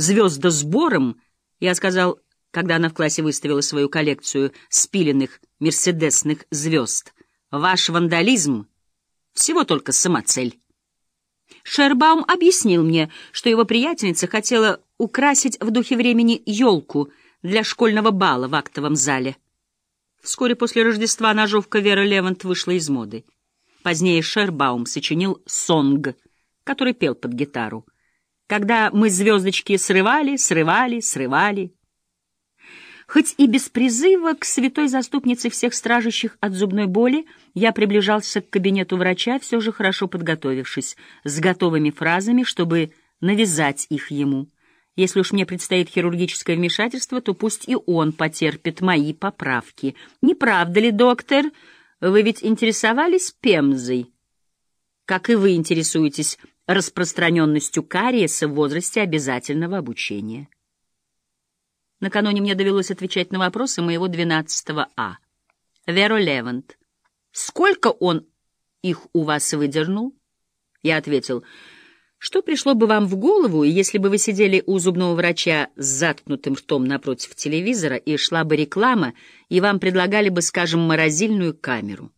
звездосбором, я сказал, когда она в классе выставила свою коллекцию спиленных мерседесных звезд, «Ваш вандализм — всего только самоцель». Шербаум объяснил мне, что его приятельница хотела украсить в духе времени елку для школьного бала в актовом зале. Вскоре после Рождества ножовка Веры Левант вышла из моды. Позднее Шербаум сочинил «Сонг», который пел под гитару. Когда мы звездочки срывали, срывали, срывали. Хоть и без призыва к святой заступнице всех стражащих от зубной боли, я приближался к кабинету врача, все же хорошо подготовившись, с готовыми фразами, чтобы навязать их ему. Если уж мне предстоит хирургическое вмешательство, то пусть и он потерпит мои поправки. Не правда ли, доктор? Вы ведь интересовались пемзой? Как и вы интересуетесь распространенностью кариеса в возрасте обязательного обучения. Накануне мне довелось отвечать на вопросы моего 12 А. Веро Левант. Сколько он их у вас выдернул? Я ответил, что пришло бы вам в голову, если бы вы сидели у зубного врача с заткнутым ртом напротив телевизора, и шла бы реклама, и вам предлагали бы, скажем, морозильную камеру?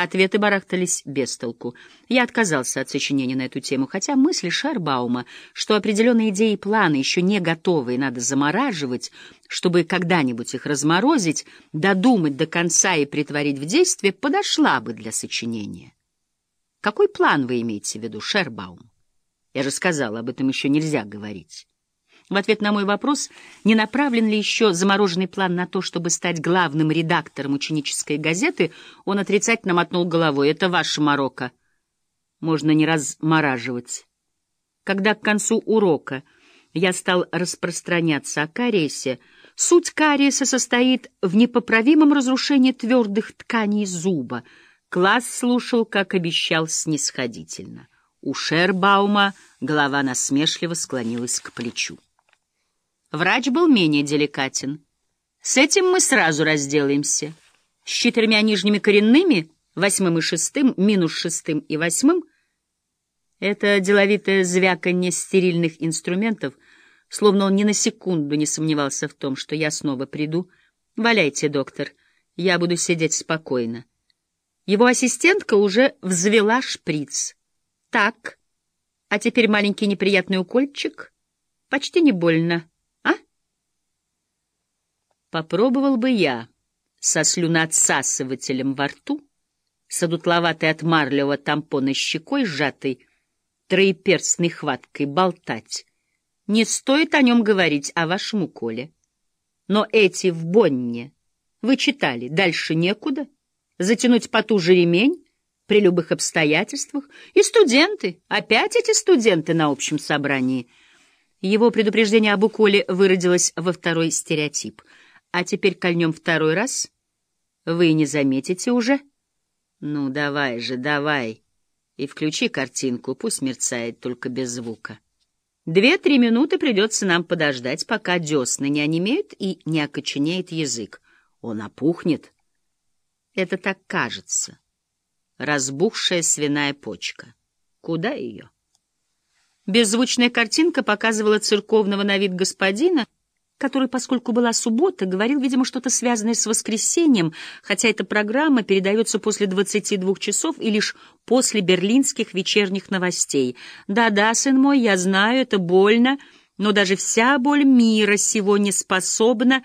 Ответы барахтались без толку. Я отказался от сочинения на эту тему, хотя мысли Шарбаума, что определенные идеи и планы еще не готовы и надо замораживать, чтобы когда-нибудь их разморозить, додумать до конца и притворить в действие, подошла бы для сочинения. Какой план вы имеете в виду, Шербаум? Я же сказал, об этом еще нельзя говорить. В ответ на мой вопрос, не направлен ли еще замороженный план на то, чтобы стать главным редактором ученической газеты, он отрицательно мотнул головой. «Это ваше Марокко. Можно не размораживать». Когда к концу урока я стал распространяться о кариесе, суть кариеса состоит в непоправимом разрушении твердых тканей зуба. Класс слушал, как обещал, снисходительно. У Шербаума голова насмешливо склонилась к плечу. Врач был менее деликатен. С этим мы сразу разделаемся. С четырьмя нижними коренными, восьмым и шестым, минус шестым и восьмым, это деловитое звяканье стерильных инструментов, словно он ни на секунду не сомневался в том, что я снова приду. «Валяйте, доктор, я буду сидеть спокойно». Его ассистентка уже взвела шприц. «Так, а теперь маленький неприятный укольчик. Почти не больно». Попробовал бы я со слюноотсасывателем во рту, с одутловатой от марлевого тампона щекой, сжатой троеперстной хваткой, болтать. Не стоит о нем говорить, о вашем уколе. Но эти в Бонне вы читали, дальше некуда, затянуть потуже ремень при любых обстоятельствах. И студенты, опять эти студенты на общем собрании. Его предупреждение об уколе выродилось во второй стереотип — а теперь кольнем второй раз. Вы не заметите уже? Ну, давай же, давай. И включи картинку, пусть мерцает, только без звука. Две-три минуты придется нам подождать, пока десны не онемеют и не окоченеет язык. Он опухнет. Это так кажется. Разбухшая свиная почка. Куда ее? Беззвучная картинка показывала церковного на вид господина, который, поскольку была суббота, говорил, видимо, что-то связанное с воскресеньем, хотя эта программа передается после 22 часов и лишь после берлинских вечерних новостей. «Да-да, сын мой, я знаю, это больно, но даже вся боль мира сегодня способна...»